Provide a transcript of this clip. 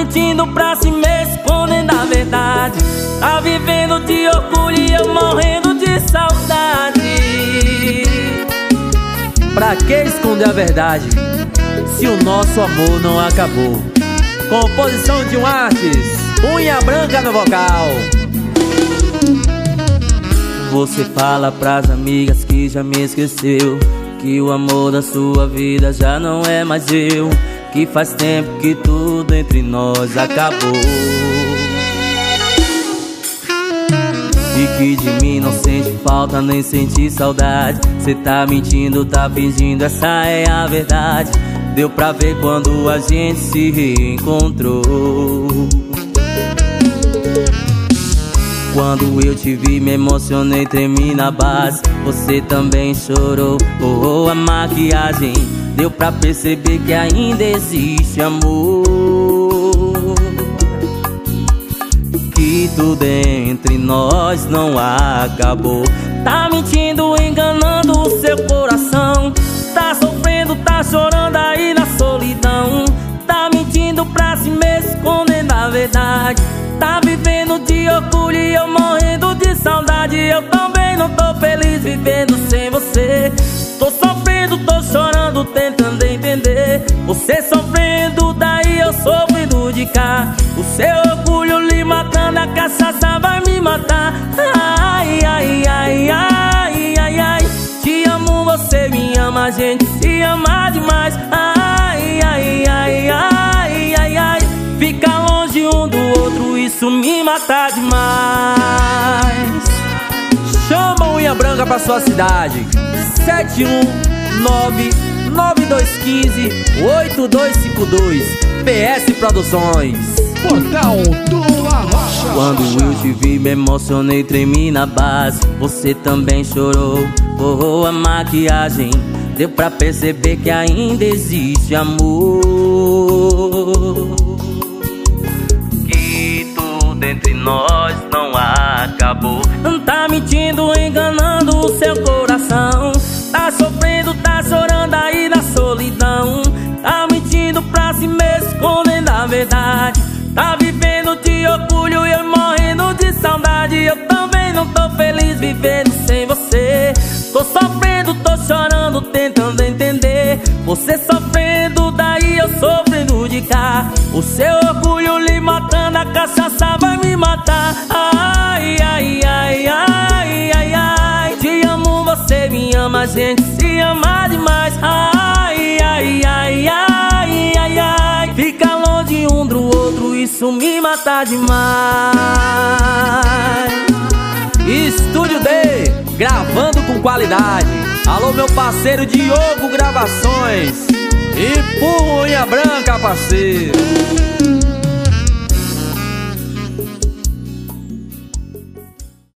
mentindo pra si mesmo, escondendo a verdade. Tá vivendo de orgulho e eu morrendo de saudade. Pra que esconder a verdade, se o nosso amor não acabou? Composição de um artes, unha branca no vocal. Você fala pras amigas que já me esqueceu Que o amor da sua vida já não é mais eu. Que faz tempo que tudo entre nós acabou. E que de mim não sente falta nem sente saudade. Cê tá mentindo, tá fingindo, essa é a verdade. Deu pra ver quando a gente se reencontrou. Quando eu te vi, me emocionei, tremi na base. Você também chorou, oh, oh, a maquiagem. Deu pra perceber que ainda existe amor. Que tudo entre nós não acabou. Tá mentindo, enganando o seu coração. Tá sofrendo, tá chorando aí na solidão. Tá mentindo pra si mesmo, escondendo a verdade. Tá vivendo de orgulho e eu morrendo de saudade Eu também não tô feliz vivendo sem você Tô sofrendo, tô chorando, tentando entender. Você sofrendo, daí eu sofrendo de cá. O seu orgulho lhe matando, a cachaça vai me matar. Ai, ai, ai, ai, ai, ai. Te amo, você me ama, a gente se ama demais. Ai, ai, ai, ai, ai, ai. Fica longe um do outro, isso me mata demais. Unha branca pra sua cidade. 71992158252 PS Produções. Portal do Arrocha. Quando eu te vi, me emocionei, tremi na base. Você também chorou, borrou a maquiagem. Deu pra perceber que ainda existe amor. Tá mentindo, enganando o seu coração. Tá sofrendo, tá chorando aí na solidão. Tá mentindo pra si mesmo, escondendo a verdade. Tá vivendo de orgulho e eu morrendo de saudade. Eu também não tô feliz vivendo sem você. Tô sofrendo, tô chorando, tentando entender. Você sofrendo, daí eu sofrendo de cá. O seu orgulho lhe matando, a cachaça vai me matar. Ai, ai, ai, a gente se ama demais. Ai, ai, ai, ai, ai, ai. Fica longe um do outro, isso me mata demais. Estúdio D, gravando com qualidade. Alô, meu parceiro Diogo Gravações. E por unha branca, parceiro.